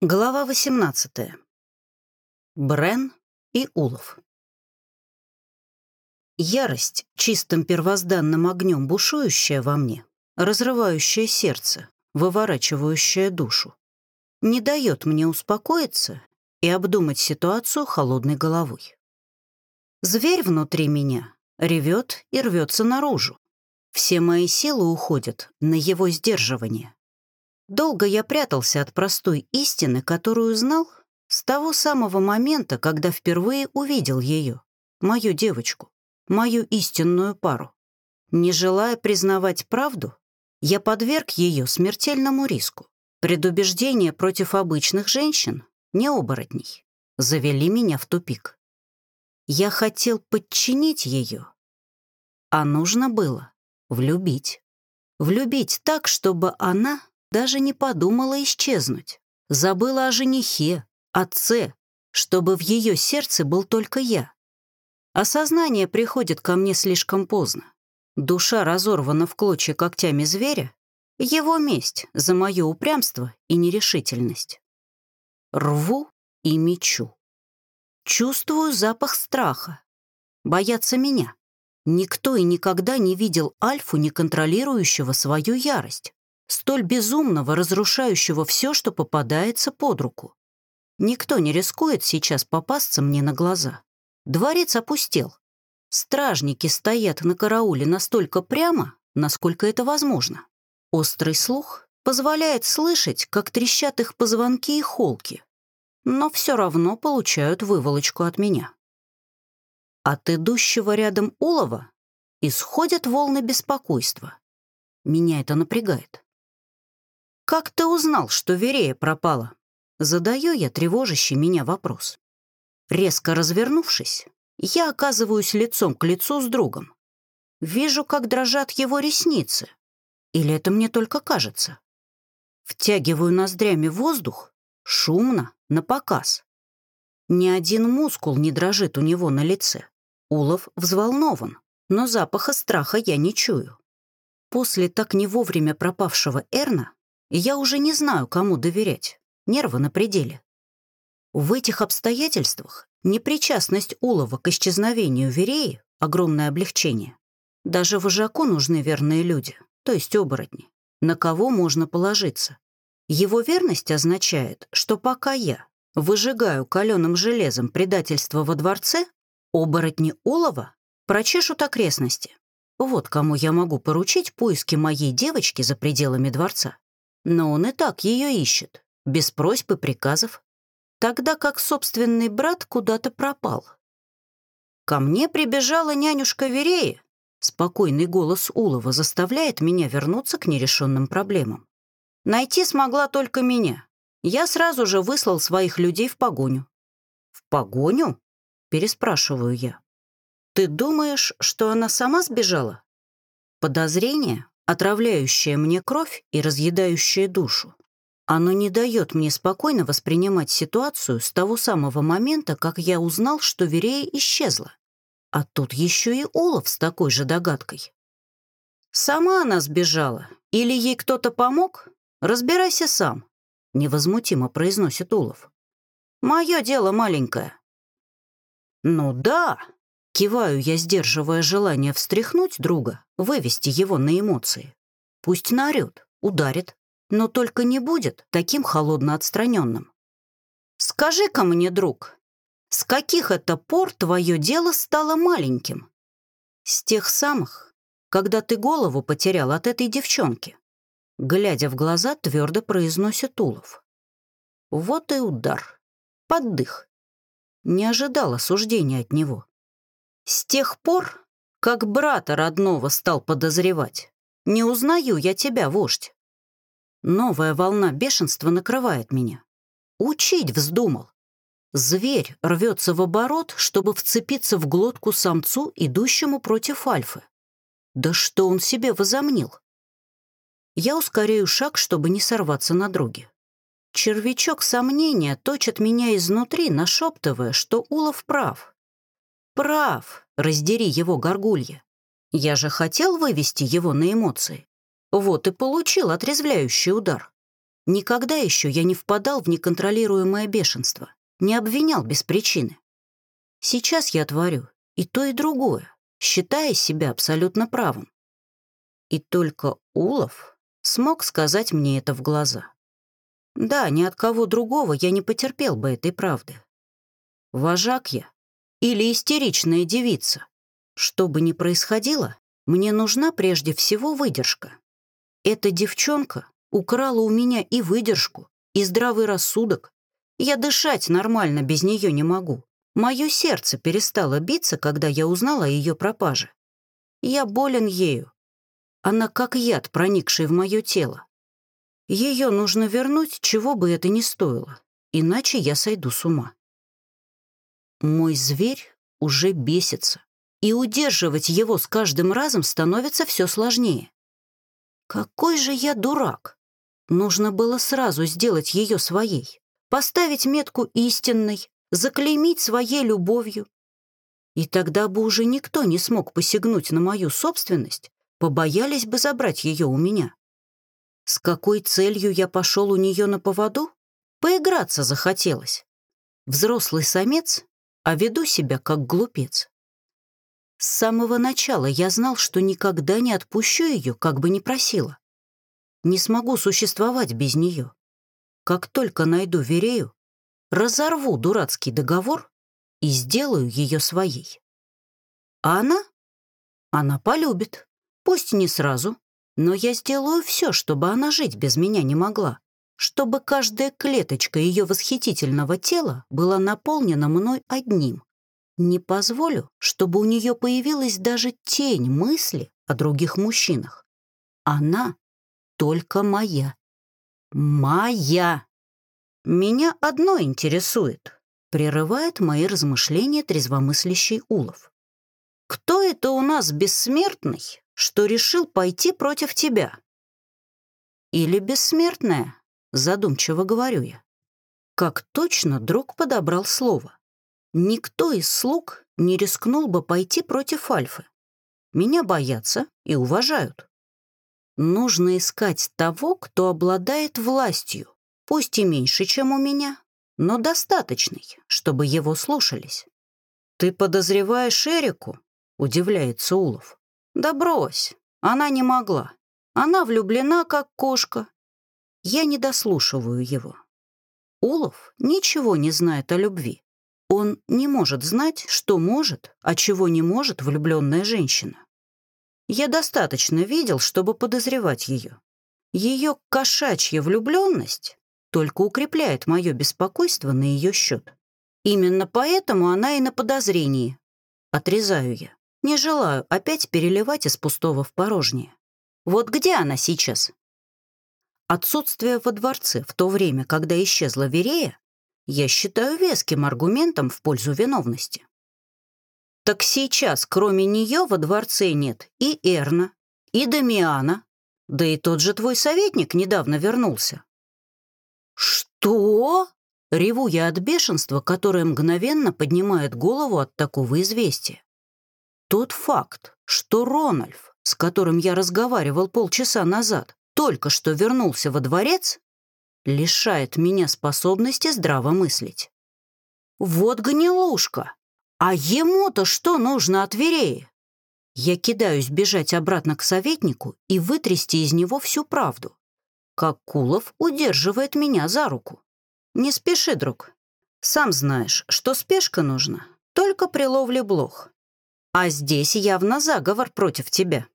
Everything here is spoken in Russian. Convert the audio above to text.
Глава 18. Брен и Улов. Ярость, чистым первозданным огнем бушующая во мне, разрывающая сердце, выворачивающая душу, не дает мне успокоиться и обдумать ситуацию холодной головой. Зверь внутри меня ревет и рвется наружу. Все мои силы уходят на его сдерживание. Долго я прятался от простой истины, которую знал с того самого момента, когда впервые увидел ее, мою девочку, мою истинную пару. Не желая признавать правду, я подверг ее смертельному риску. Предубеждения против обычных женщин, не оборотней, завели меня в тупик. Я хотел подчинить ее, а нужно было влюбить. Влюбить так, чтобы она даже не подумала исчезнуть. Забыла о женихе, отце, чтобы в ее сердце был только я. Осознание приходит ко мне слишком поздно. Душа разорвана в клочья когтями зверя, его месть за мое упрямство и нерешительность. Рву и мечу. Чувствую запах страха. Боятся меня. Никто и никогда не видел Альфу, не контролирующего свою ярость столь безумного, разрушающего все, что попадается под руку. Никто не рискует сейчас попасться мне на глаза. Дворец опустел. Стражники стоят на карауле настолько прямо, насколько это возможно. Острый слух позволяет слышать, как трещат их позвонки и холки, но все равно получают выволочку от меня. От идущего рядом улова исходят волны беспокойства. Меня это напрягает. «Как ты узнал, что Верея пропала?» Задаю я тревожащий меня вопрос. Резко развернувшись, я оказываюсь лицом к лицу с другом. Вижу, как дрожат его ресницы. Или это мне только кажется? Втягиваю ноздрями воздух, шумно, на показ. Ни один мускул не дрожит у него на лице. Улов взволнован, но запаха страха я не чую. После так не вовремя пропавшего Эрна я уже не знаю, кому доверять. Нервы на пределе. В этих обстоятельствах непричастность Улова к исчезновению Вереи — огромное облегчение. Даже вожаку нужны верные люди, то есть оборотни, на кого можно положиться. Его верность означает, что пока я выжигаю каленым железом предательство во дворце, оборотни Улова прочешут окрестности. Вот кому я могу поручить поиски моей девочки за пределами дворца. Но он и так ее ищет, без просьб и приказов, тогда как собственный брат куда-то пропал. Ко мне прибежала нянюшка Верея. Спокойный голос Улова заставляет меня вернуться к нерешенным проблемам. Найти смогла только меня. Я сразу же выслал своих людей в погоню. «В погоню?» — переспрашиваю я. «Ты думаешь, что она сама сбежала?» Подозрение отравляющее мне кровь и разъедающее душу. Оно не дает мне спокойно воспринимать ситуацию с того самого момента, как я узнал, что Верея исчезла. А тут еще и Олаф с такой же догадкой. «Сама она сбежала. Или ей кто-то помог? Разбирайся сам», — невозмутимо произносит Олаф. «Мое дело маленькое». «Ну да», Киваю я, сдерживая желание встряхнуть друга, вывести его на эмоции. Пусть наорет, ударит, но только не будет таким холодно отстраненным. «Скажи-ка мне, друг, с каких это пор твое дело стало маленьким?» «С тех самых, когда ты голову потерял от этой девчонки», глядя в глаза, твердо произносит Улов. Вот и удар. Поддых. Не ожидал осуждения от него. С тех пор, как брата родного стал подозревать, не узнаю я тебя, вождь. Новая волна бешенства накрывает меня. Учить вздумал. Зверь рвется в оборот, чтобы вцепиться в глотку самцу, идущему против альфы. Да что он себе возомнил? Я ускоряю шаг, чтобы не сорваться на друге. Червячок сомнения точит меня изнутри, нашептывая, что Улов прав прав, раздери его горгулья. Я же хотел вывести его на эмоции. Вот и получил отрезвляющий удар. Никогда еще я не впадал в неконтролируемое бешенство, не обвинял без причины. Сейчас я творю и то, и другое, считая себя абсолютно правым. И только Улов смог сказать мне это в глаза. Да, ни от кого другого я не потерпел бы этой правды. Вожак я или истеричная девица. Что бы ни происходило, мне нужна прежде всего выдержка. Эта девчонка украла у меня и выдержку, и здравый рассудок. Я дышать нормально без нее не могу. Мое сердце перестало биться, когда я узнала о ее пропаже. Я болен ею. Она как яд, проникший в мое тело. Ее нужно вернуть, чего бы это ни стоило, иначе я сойду с ума. Мой зверь уже бесится, и удерживать его с каждым разом становится все сложнее. Какой же я дурак! Нужно было сразу сделать ее своей, поставить метку истинной, заклеймить своей любовью. И тогда бы уже никто не смог посягнуть на мою собственность, побоялись бы забрать ее у меня. С какой целью я пошел у нее на поводу? Поиграться захотелось. Взрослый самец, а веду себя как глупец. С самого начала я знал, что никогда не отпущу ее, как бы ни просила. Не смогу существовать без нее. Как только найду Верею, разорву дурацкий договор и сделаю ее своей. А она? Она полюбит. Пусть не сразу, но я сделаю все, чтобы она жить без меня не могла, чтобы каждая клеточка ее восхитительного тела была наполнена мной одним не позволю, чтобы у нее появилась даже тень мысли о других мужчинах. Она только моя. Моя. Меня одно интересует, прерывает мои размышления трезвомыслящий Улов. Кто это у нас бессмертный, что решил пойти против тебя? Или бессмертная, задумчиво говорю я. Как точно друг подобрал слово. Никто из слуг не рискнул бы пойти против Альфы. Меня боятся и уважают. Нужно искать того, кто обладает властью, пусть и меньше, чем у меня, но достаточной, чтобы его слушались. «Ты подозреваешь Эрику?» — удивляется Улов. «Да брось, она не могла. Она влюблена, как кошка». Я не дослушиваю его. Улов ничего не знает о любви. Он не может знать, что может, а чего не может влюбленная женщина. Я достаточно видел, чтобы подозревать ее. Ее кошачья влюбленность только укрепляет мое беспокойство на ее счет. Именно поэтому она и на подозрении. Отрезаю я. Не желаю опять переливать из пустого в порожнее. Вот где она сейчас? Отсутствие во дворце в то время, когда исчезла Верея, я считаю веским аргументом в пользу виновности. Так сейчас, кроме нее, во дворце нет и Эрна, и Дамиана, да и тот же твой советник недавно вернулся. Что? Реву я от бешенства, которое мгновенно поднимает голову от такого известия. Тот факт, что Рональф, с которым я разговаривал полчаса назад, только что вернулся во дворец, лишает меня способности здраво мыслить. Вот гнилушка! А ему-то что нужно от Вереи? Я кидаюсь бежать обратно к советнику и вытрясти из него всю правду. Как Кулов удерживает меня за руку. Не спеши, друг. Сам знаешь, что спешка нужна только при ловле блох. А здесь явно заговор против тебя.